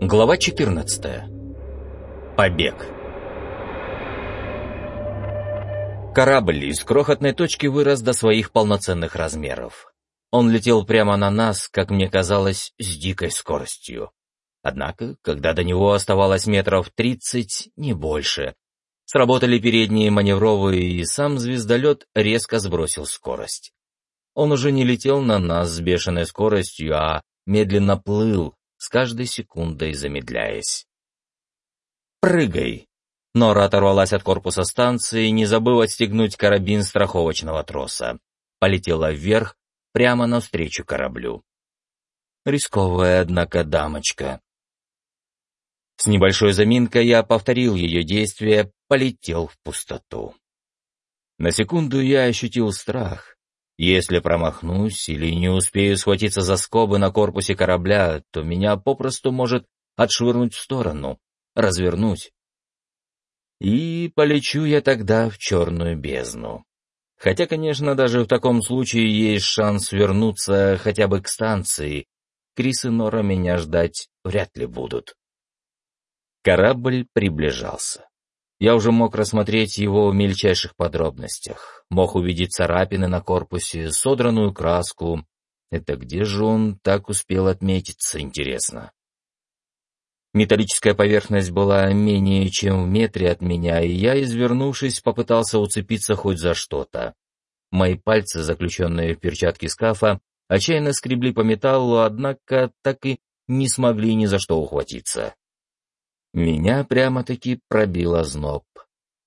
Глава 14. Побег. Корабль из крохотной точки вырос до своих полноценных размеров. Он летел прямо на нас, как мне казалось, с дикой скоростью. Однако, когда до него оставалось метров тридцать, не больше, сработали передние маневровые, и сам звездолет резко сбросил скорость. Он уже не летел на нас с бешеной скоростью, а медленно плыл, с каждой секундой замедляясь. «Прыгай!» Нора оторвалась от корпуса станции, не забыв отстегнуть карабин страховочного троса. Полетела вверх, прямо навстречу кораблю. Рисковая, однако, дамочка. С небольшой заминкой я повторил ее действие, полетел в пустоту. На секунду я ощутил страх. Если промахнусь или не успею схватиться за скобы на корпусе корабля, то меня попросту может отшвырнуть в сторону, развернуть. И полечу я тогда в черную бездну. Хотя, конечно, даже в таком случае есть шанс вернуться хотя бы к станции. Крис и Нора меня ждать вряд ли будут. Корабль приближался. Я уже мог рассмотреть его в мельчайших подробностях. Мог увидеть царапины на корпусе, содранную краску. Это где же он так успел отметиться, интересно? Металлическая поверхность была менее чем в метре от меня, и я, извернувшись, попытался уцепиться хоть за что-то. Мои пальцы, заключенные в перчатки скафа, отчаянно скребли по металлу, однако так и не смогли ни за что ухватиться. Меня прямо-таки пробило зноб.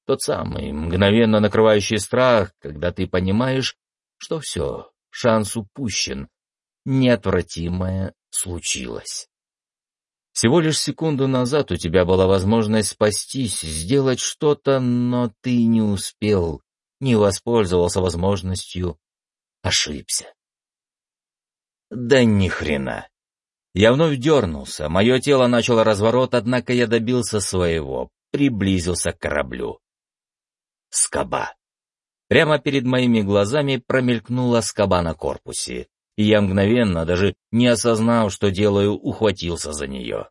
Тот самый, мгновенно накрывающий страх, когда ты понимаешь, что все, шанс упущен, неотвратимое случилось. Всего лишь секунду назад у тебя была возможность спастись, сделать что-то, но ты не успел, не воспользовался возможностью, ошибся. Да ни хрена. Я вновь дернулся, мое тело начало разворот, однако я добился своего, приблизился к кораблю. Скоба. Прямо перед моими глазами промелькнула скоба на корпусе, и я мгновенно, даже не осознав, что делаю, ухватился за нее.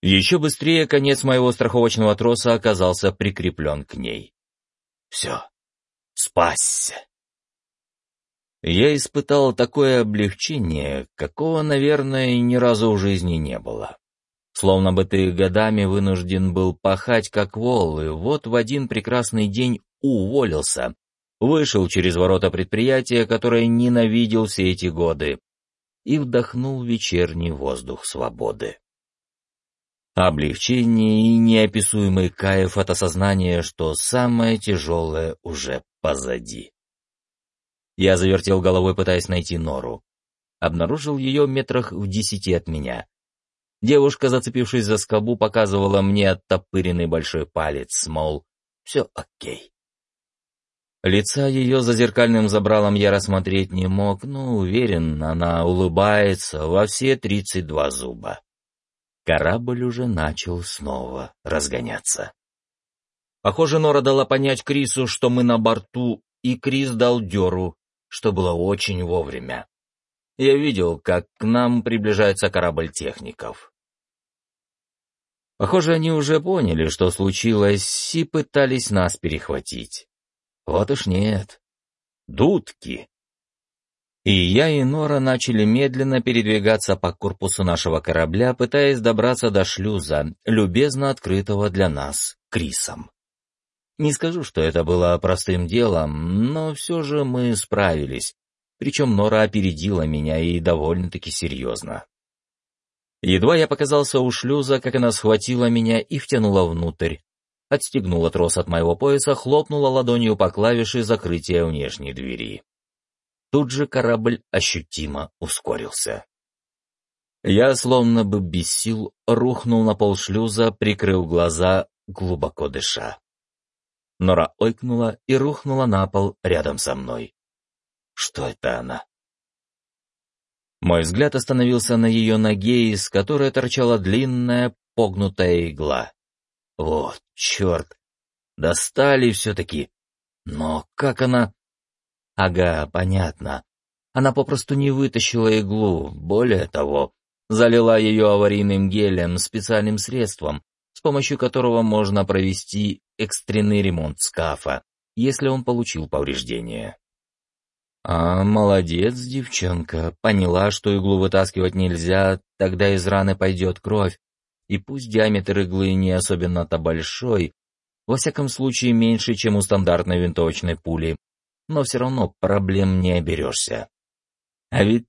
Еще быстрее конец моего страховочного троса оказался прикреплен к ней. Все, спасся. Я испытал такое облегчение, какого, наверное, ни разу в жизни не было. Словно бы ты годами вынужден был пахать как вол, и вот в один прекрасный день уволился, вышел через ворота предприятия, которое ненавидел все эти годы, и вдохнул вечерний воздух свободы. Облегчение и неописуемый кайф от осознания, что самое тяжелое уже позади. Я завертел головой, пытаясь найти нору. Обнаружил ее метрах в десяти от меня. Девушка, зацепившись за скобу, показывала мне оттопыренный большой палец, мол, все окей. Лица ее за зеркальным забралом я рассмотреть не мог, но уверен, она улыбается во все тридцать два зуба. Корабль уже начал снова разгоняться. Похоже, Нора дала понять Крису, что мы на борту, и Крис дал дёру, что было очень вовремя. Я видел, как к нам приближается корабль техников. Похоже, они уже поняли, что случилось, и пытались нас перехватить. Вот уж нет. Дудки. И я и Нора начали медленно передвигаться по корпусу нашего корабля, пытаясь добраться до шлюза, любезно открытого для нас Крисом. Не скажу, что это было простым делом, но все же мы справились. Причем Нора опередила меня и довольно-таки серьезно. Едва я показался у шлюза, как она схватила меня и втянула внутрь. Отстегнула трос от моего пояса, хлопнула ладонью по клавише закрытия внешней двери. Тут же корабль ощутимо ускорился. Я, словно бы без сил, рухнул на пол шлюза, прикрыл глаза, глубоко дыша. Нора ойкнула и рухнула на пол рядом со мной. Что это она? Мой взгляд остановился на ее ноге, из которой торчала длинная погнутая игла. Вот, черт! Достали все-таки. Но как она... Ага, понятно. Она попросту не вытащила иглу. Более того, залила ее аварийным гелем, специальным средством, помощью которого можно провести экстренный ремонт скафа, если он получил повреждения. А молодец девчонка, поняла, что иглу вытаскивать нельзя, тогда из раны пойдет кровь, и пусть диаметр иглы не особенно-то большой, во всяком случае меньше, чем у стандартной винтовочной пули, но все равно проблем не оберешься. А ведь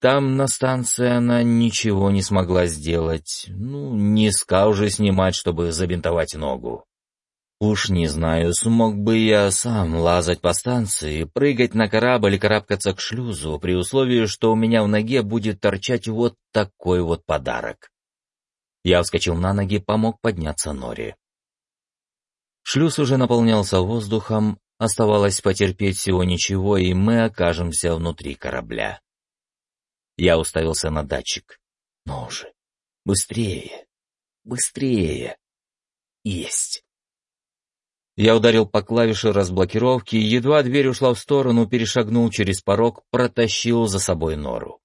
там на станции она ничего не смогла сделать, ну, не ска уже снимать, чтобы забинтовать ногу. Уж не знаю, смог бы я сам лазать по станции, прыгать на корабль и карабкаться к шлюзу, при условии, что у меня в ноге будет торчать вот такой вот подарок. Я вскочил на ноги, помог подняться Нори. Шлюз уже наполнялся воздухом, оставалось потерпеть всего ничего, и мы окажемся внутри корабля. Я уставился на датчик. Ну уже, быстрее, быстрее. Есть. Я ударил по клавише разблокировки, едва дверь ушла в сторону, перешагнул через порог, протащил за собой нору.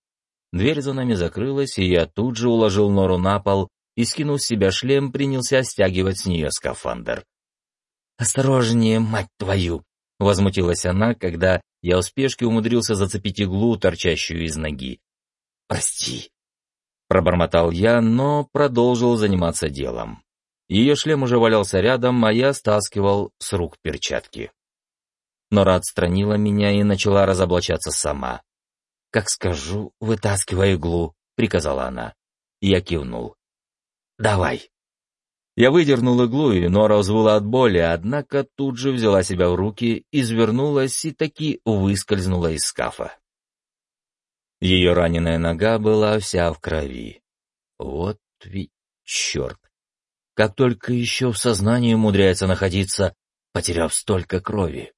Дверь за нами закрылась, и я тут же уложил нору на пол и, скинув с себя шлем, принялся стягивать с нее скафандр. «Осторожнее, мать твою!» — возмутилась она, когда я у спешки умудрился зацепить иглу, торчащую из ноги. «Прости!» — пробормотал я, но продолжил заниматься делом. Ее шлем уже валялся рядом, а я стаскивал с рук перчатки. Нора отстранила меня и начала разоблачаться сама. «Как скажу, вытаскивай иглу», — приказала она. Я кивнул. «Давай». Я выдернул иглу, и Нора взвыла от боли, однако тут же взяла себя в руки, извернулась и таки выскользнула из скафа. Ее раненая нога была вся в крови. Вот ведь черт! Как только еще в сознании умудряется находиться, потеряв столько крови.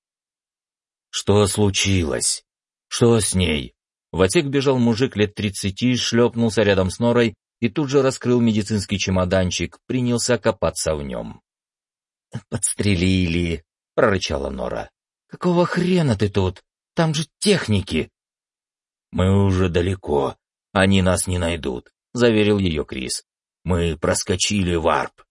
Что случилось? Что с ней? В отсек бежал мужик лет тридцати, шлепнулся рядом с Норой и тут же раскрыл медицинский чемоданчик, принялся копаться в нем. «Подстрелили», — прорычала Нора. «Какого хрена ты тут? Там же техники!» «Мы уже далеко, они нас не найдут», — заверил ее Крис. «Мы проскочили варп».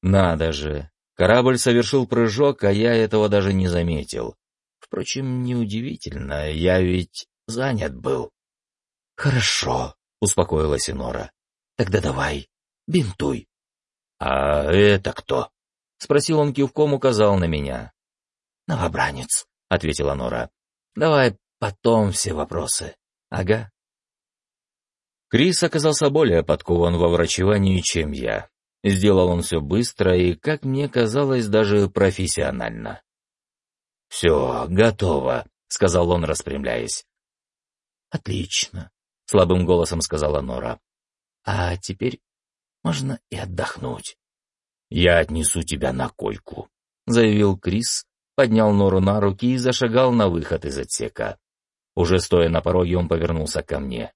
«Надо же! Корабль совершил прыжок, а я этого даже не заметил. Впрочем, неудивительно, я ведь занят был». «Хорошо», успокоилась Инора. Тогда давай, бинтуй. А это кто? Спросил он кивком, указал на меня. Новобранец, ответила Нора. Давай потом все вопросы. Ага. Крис оказался более подкован во врачевании, чем я. Сделал он все быстро и, как мне казалось, даже профессионально. «Все, готово», — сказал он, распрямляясь. «Отлично слабым голосом сказала Нора. А теперь можно и отдохнуть. Я отнесу тебя на койку, заявил Крис, поднял Нору на руки и зашагал на выход из отсека. Уже стоя на пороге, он повернулся ко мне.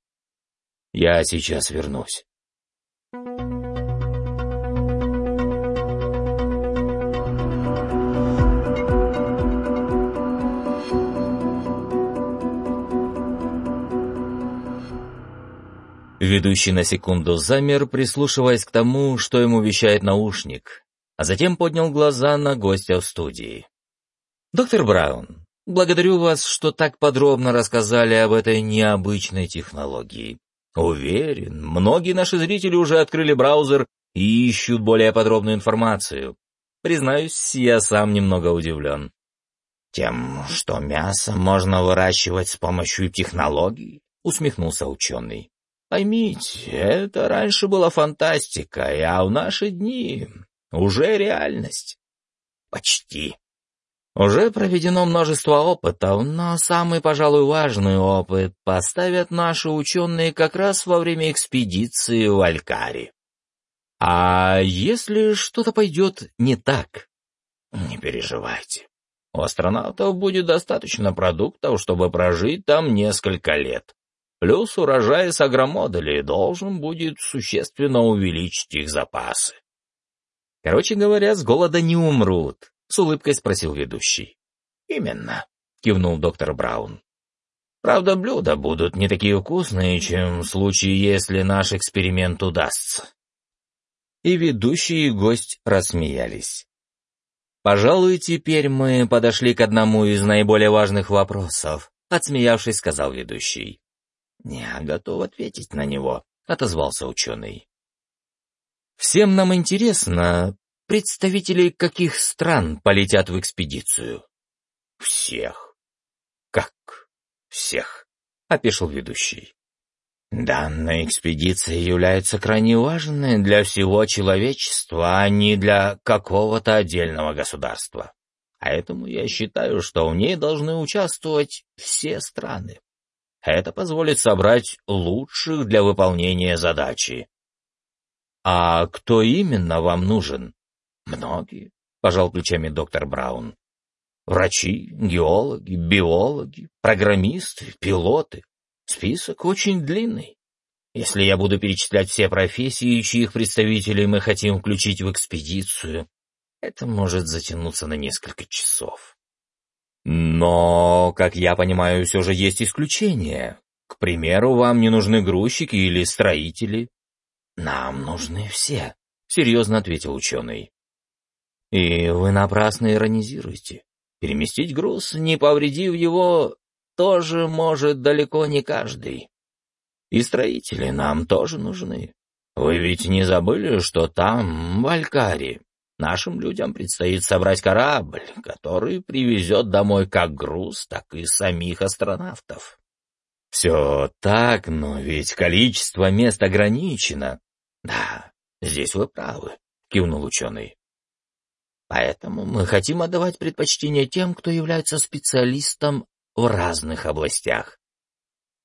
Я сейчас вернусь. Ведущий на секунду замер, прислушиваясь к тому, что ему вещает наушник, а затем поднял глаза на гостя в студии. «Доктор Браун, благодарю вас, что так подробно рассказали об этой необычной технологии. Уверен, многие наши зрители уже открыли браузер и ищут более подробную информацию. Признаюсь, я сам немного удивлен». «Тем, что мясо можно выращивать с помощью технологий?» — усмехнулся ученый. Поймите, это раньше была фантастика, а в наши дни уже реальность. Почти. Уже проведено множество опытов, но самый, пожалуй, важный опыт поставят наши ученые как раз во время экспедиции в Алькари. А если что-то пойдет не так? Не переживайте. У астронавтов будет достаточно продуктов, чтобы прожить там несколько лет. Плюс урожай с агромодулей должен будет существенно увеличить их запасы. Короче говоря, с голода не умрут, с улыбкой спросил ведущий. Именно, кивнул доктор Браун. Правда, блюда будут не такие вкусные, чем в случае, если наш эксперимент удастся. И ведущий и гость рассмеялись. «Пожалуй, теперь мы подошли к одному из наиболее важных вопросов», — отсмеявшись, сказал ведущий. «Не готов ответить на него», — отозвался ученый. «Всем нам интересно, представители каких стран полетят в экспедицию?» «Всех». «Как всех?» — опешил ведущий. «Данная экспедиция является крайне важной для всего человечества, а не для какого-то отдельного государства. Поэтому я считаю, что в ней должны участвовать все страны. Это позволит собрать лучших для выполнения задачи. «А кто именно вам нужен?» «Многие», — пожал плечами доктор Браун. «Врачи, геологи, биологи, программисты, пилоты. Список очень длинный. Если я буду перечислять все профессии, чьих представителей мы хотим включить в экспедицию, это может затянуться на несколько часов. Но, как я понимаю, все же есть исключения. К примеру, вам не нужны грузчики или строители. Нам нужны все, — серьезно ответил ученый. И вы напрасно иронизируете. Переместить груз, не повредив его, тоже может далеко не каждый. И строители нам тоже нужны. Вы ведь не забыли, что там, в Алькаре, Нашим людям предстоит собрать корабль, который привезет домой как груз, так и самих астронавтов. Все так, но ведь количество мест ограничено. Да, здесь вы правы, кивнул ученый. Поэтому мы хотим отдавать предпочтение тем, кто является специалистом в разных областях.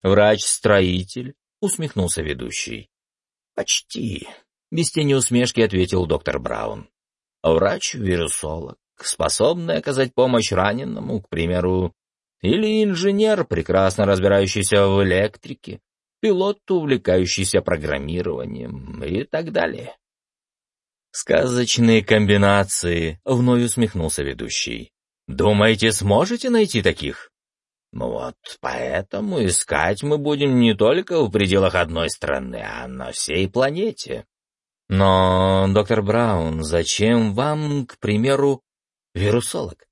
Врач-строитель, усмехнулся ведущий. Почти, без тени усмешки ответил доктор Браун врач-вирусолог, способный оказать помощь раненому, к примеру, или инженер, прекрасно разбирающийся в электрике, пилот, увлекающийся программированием и так далее. «Сказочные комбинации», — вновь усмехнулся ведущий. «Думаете, сможете найти таких?» «Ну вот, поэтому искать мы будем не только в пределах одной страны, а на всей планете. Но, доктор Браун, зачем вам, к примеру, вирусолог?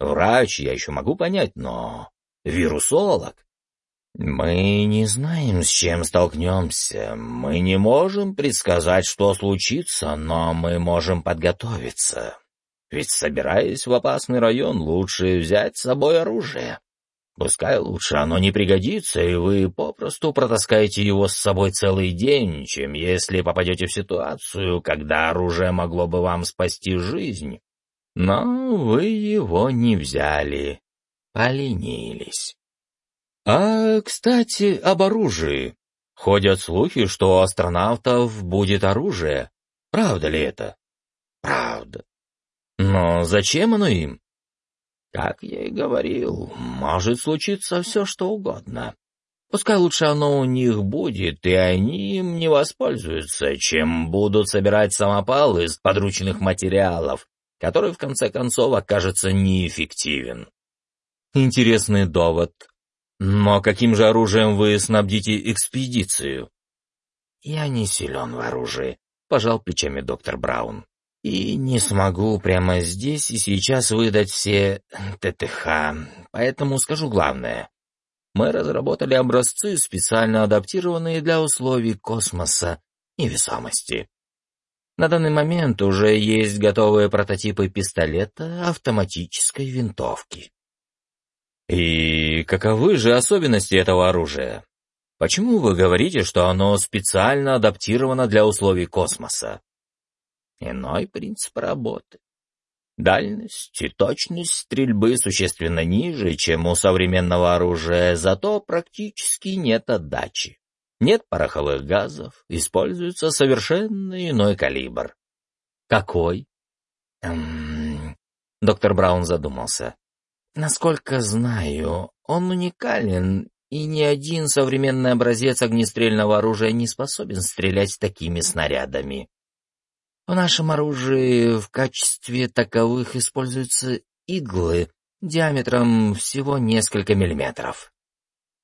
Врач я еще могу понять, но вирусолог? Мы не знаем, с чем столкнемся. Мы не можем предсказать, что случится, но мы можем подготовиться. Ведь, собираясь в опасный район, лучше взять с собой оружие. Пускай лучше оно не пригодится, и вы попросту протаскаете его с собой целый день, чем если попадете в ситуацию, когда оружие могло бы вам спасти жизнь. Но вы его не взяли, поленились. А, кстати, об оружии. Ходят слухи, что у астронавтов будет оружие. Правда ли это? Правда. Но зачем оно им? Как я и говорил, может случиться все, что угодно. Пускай лучше оно у них будет, и они им не воспользуются, чем будут собирать самопал из подручных материалов, который в конце концов окажется неэффективен. Интересный довод. Но каким же оружием вы снабдите экспедицию? Я не силен в оружии, пожал плечами доктор Браун и не смогу прямо здесь и сейчас выдать все ТТХ, поэтому скажу главное. Мы разработали образцы, специально адаптированные для условий космоса и весомости. На данный момент уже есть готовые прототипы пистолета автоматической винтовки. И каковы же особенности этого оружия? Почему вы говорите, что оно специально адаптировано для условий космоса? Иной принцип работы. Дальность и точность стрельбы существенно ниже, чем у современного оружия, зато практически нет отдачи. Нет пороховых газов, используется совершенно иной калибр. Какой? Эм... Доктор Браун задумался. Насколько знаю, он уникален, и ни один современный образец огнестрельного оружия не способен стрелять такими снарядами. В нашем оружии в качестве таковых используются иглы диаметром всего несколько миллиметров.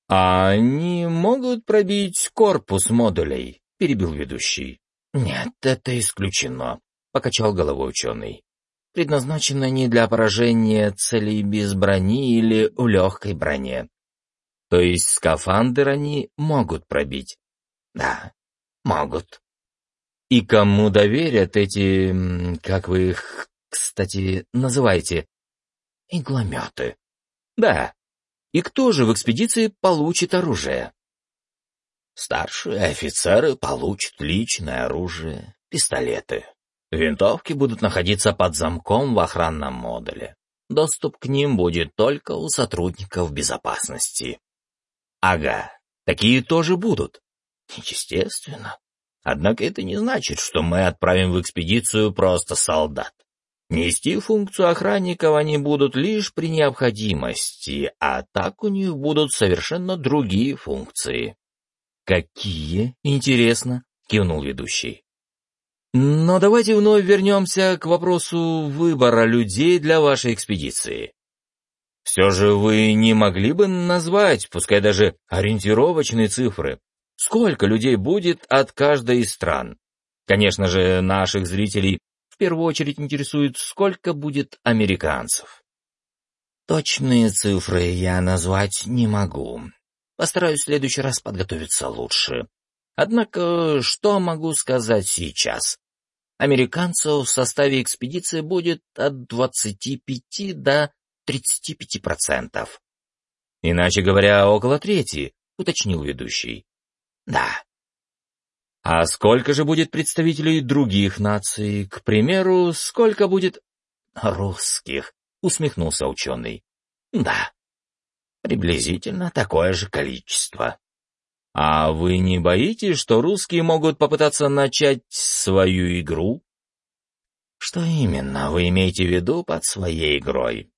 «А они могут пробить корпус модулей?» — перебил ведущий. «Нет, это исключено», — покачал головой ученый. «Предназначены они для поражения целей без брони или в легкой броне. То есть скафандр они могут пробить?» «Да, могут». «И кому доверят эти, как вы их, кстати, называете?» «Иглометы». «Да. И кто же в экспедиции получит оружие?» Старшие офицеры получат личное оружие, пистолеты. Винтовки будут находиться под замком в охранном модуле. Доступ к ним будет только у сотрудников безопасности. Ага, такие тоже будут. Естественно. Однако это не значит, что мы отправим в экспедицию просто солдат. Нести функцию охранников они будут лишь при необходимости, а так у них будут совершенно другие функции. «Какие? Интересно», — кивнул ведущий. «Но давайте вновь вернемся к вопросу выбора людей для вашей экспедиции. Все же вы не могли бы назвать, пускай даже ориентировочные цифры, сколько людей будет от каждой из стран? Конечно же, наших зрителей в первую очередь интересует, сколько будет американцев. Точные цифры я назвать не могу, Постараюсь в следующий раз подготовиться лучше. Однако, что могу сказать сейчас? Американцев в составе экспедиции будет от 25 до 35%. Иначе говоря, около трети, уточнил ведущий. Да. А сколько же будет представителей других наций? К примеру, сколько будет русских? Усмехнулся ученый. Да. Приблизительно такое же количество. А вы не боитесь, что русские могут попытаться начать свою игру? Что именно вы имеете в виду под своей игрой?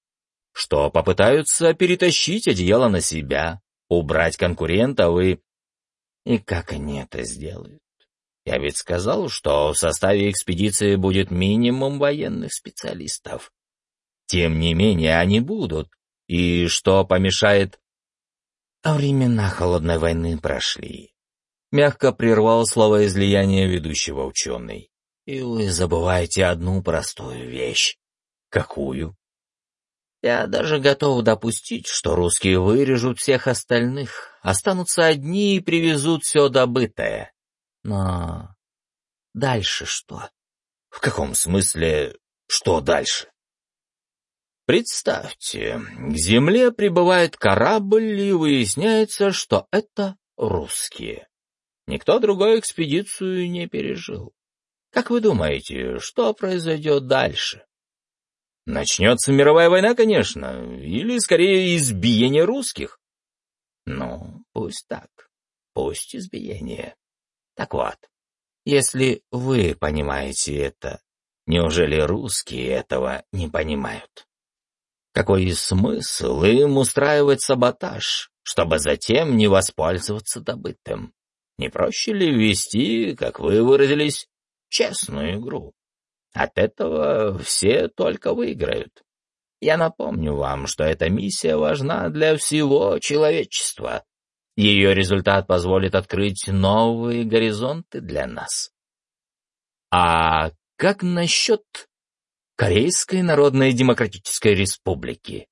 Что попытаются перетащить одеяло на себя, убрать конкурентов и... И как они это сделают? Я ведь сказал, что в составе экспедиции будет минимум военных специалистов. Тем не менее, они будут, и что помешает? А времена холодной войны прошли. Мягко прервал слово излияния ведущего ученый. И вы забываете одну простую вещь. Какую? Я даже готов допустить, что русские вырежут всех остальных, останутся одни и привезут все добытое. Но дальше что? В каком смысле, что дальше? Представьте, к Земле прибывает корабль, и выясняется, что это русские. Никто другой экспедицию не пережил. Как вы думаете, что произойдет дальше? Начнется мировая война, конечно, или, скорее, избиение русских. Ну, пусть так, пусть избиение. Так вот, если вы понимаете это, неужели русские этого не понимают? Какой смысл им устраивать саботаж, чтобы затем не воспользоваться добытым? Не проще ли вести, как вы выразились, честную игру? От этого все только выиграют. Я напомню вам, что эта миссия важна для всего человечества. Ее результат позволит открыть новые горизонты для нас. А как насчет Корейской Народной Демократической Республики.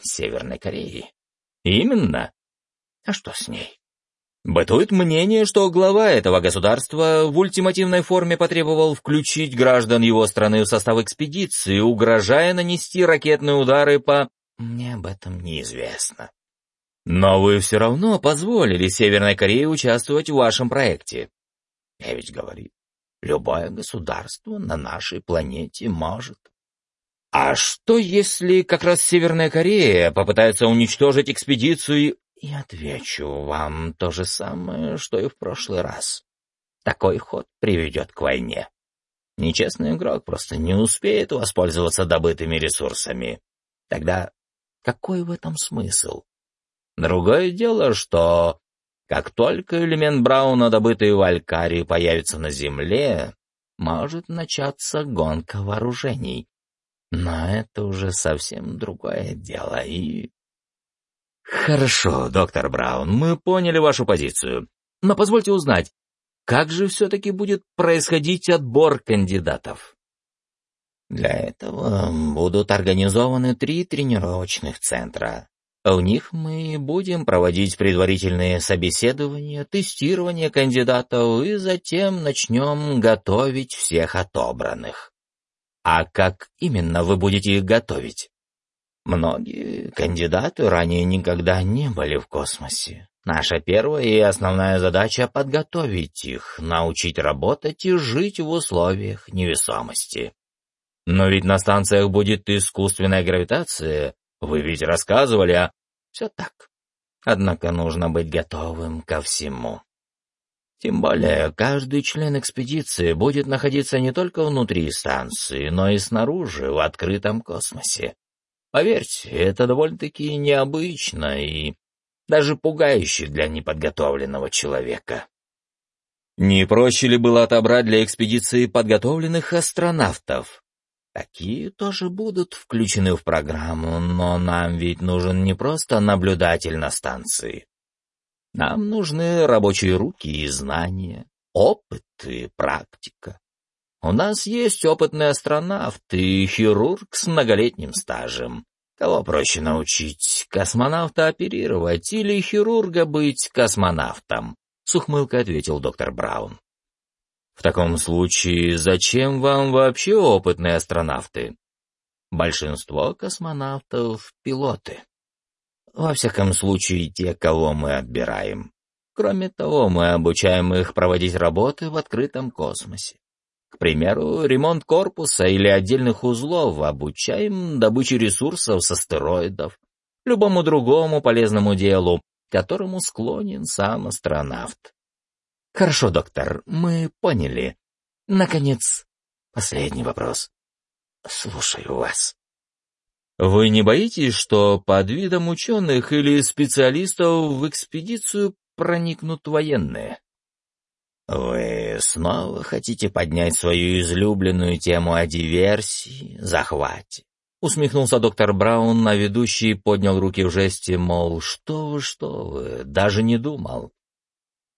Северной Кореи. Именно. А что с ней? Бытует мнение, что глава этого государства в ультимативной форме потребовал включить граждан его страны в состав экспедиции, угрожая нанести ракетные удары по... Мне об этом неизвестно. Но вы все равно позволили Северной Корее участвовать в вашем проекте. Я ведь говорю, Любое государство на нашей планете может. А что, если как раз Северная Корея попытается уничтожить экспедицию и... отвечу вам то же самое, что и в прошлый раз. Такой ход приведет к войне. Нечестный игрок просто не успеет воспользоваться добытыми ресурсами. Тогда какой в этом смысл? Другое дело, что как только элемент Брауна, добытый в Алькарии, появится на Земле, может начаться гонка вооружений. Но это уже совсем другое дело, и... Хорошо, доктор Браун, мы поняли вашу позицию. Но позвольте узнать, как же все-таки будет происходить отбор кандидатов? Для этого будут организованы три тренировочных центра. В них мы будем проводить предварительные собеседования, тестирование кандидатов и затем начнем готовить всех отобранных. А как именно вы будете их готовить? Многие кандидаты ранее никогда не были в космосе. Наша первая и основная задача — подготовить их, научить работать и жить в условиях невесомости. Но ведь на станциях будет искусственная гравитация. Вы ведь рассказывали, а... Все так. Однако нужно быть готовым ко всему. Тем более, каждый член экспедиции будет находиться не только внутри станции, но и снаружи, в открытом космосе. Поверьте, это довольно-таки необычно и даже пугающе для неподготовленного человека. Не проще ли было отобрать для экспедиции подготовленных астронавтов? Такие тоже будут включены в программу, но нам ведь нужен не просто наблюдатель на станции. Нам нужны рабочие руки и знания, опыт и практика. У нас есть опытный астронавт и хирург с многолетним стажем. Кого проще научить, космонавта оперировать или хирурга быть космонавтом? С ухмылкой ответил доктор Браун. В таком случае, зачем вам вообще опытные астронавты? Большинство космонавтов — пилоты. Во всяком случае, те, кого мы отбираем. Кроме того, мы обучаем их проводить работы в открытом космосе. К примеру, ремонт корпуса или отдельных узлов обучаем добыче ресурсов с астероидов, любому другому полезному делу, которому склонен сам астронавт. Хорошо, доктор, мы поняли. Наконец, последний вопрос. Слушаю вас. Вы не боитесь, что под видом ученых или специалистов в экспедицию проникнут военные? «Вы снова хотите поднять свою излюбленную тему о диверсии, захвате?» Усмехнулся доктор Браун, а ведущий поднял руки в жесте, мол, что вы, что вы, даже не думал.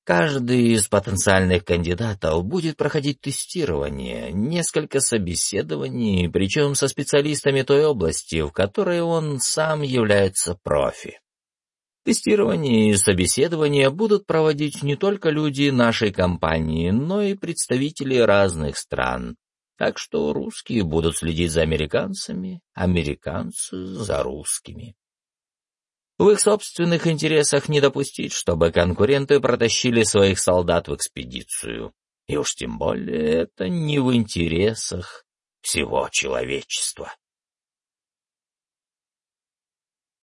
Каждый из потенциальных кандидатов будет проходить тестирование, несколько собеседований, причем со специалистами той области, в которой он сам является профи. Тестирование и собеседования будут проводить не только люди нашей компании, но и представители разных стран. Так что русские будут следить за американцами, американцы за русскими. В их собственных интересах не допустить, чтобы конкуренты протащили своих солдат в экспедицию. И уж тем более это не в интересах всего человечества.